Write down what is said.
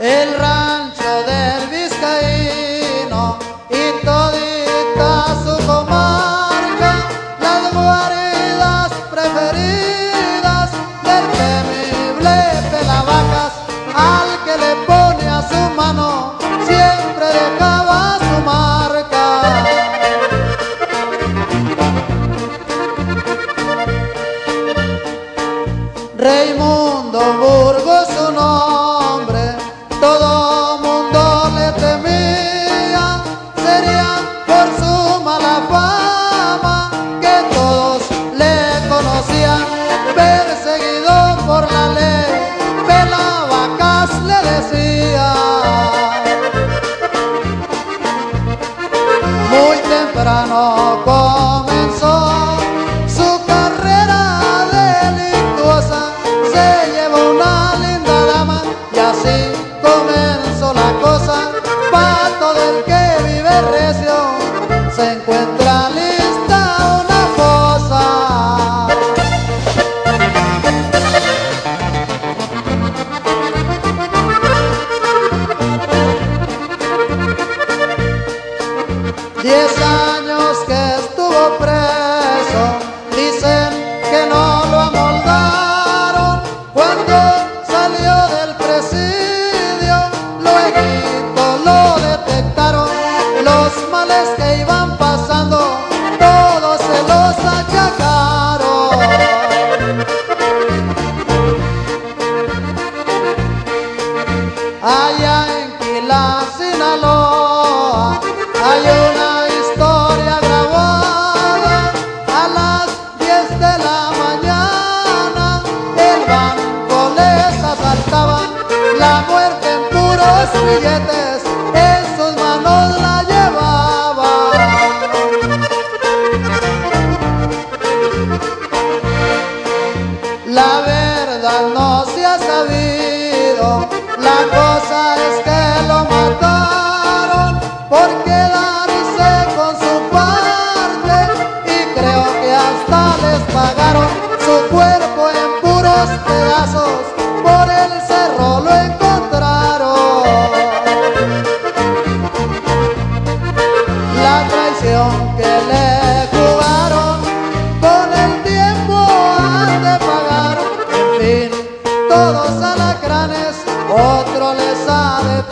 el rancho del vizcaíno y todita su comarca, las guaridas preferidas del temible pelavacas, al que le pone a su mano siempre dejaba su marca. Raimundo Burgos temprano comenzó su carrera delictuosa. Se llevó una linda dama y así comenzó la cosa. Pato del que vive recio se encuentra la muerte en puros billetes, en sus manos la llevaba. La verdad no se ha sabido, la cosa es que lo mataron por quedarse con su parte y creo que hasta les pagaron su cuerpo en puros pedazos. que le jugaron, con el tiempo han de pagar. En fin, todos alacranes, otro les ha de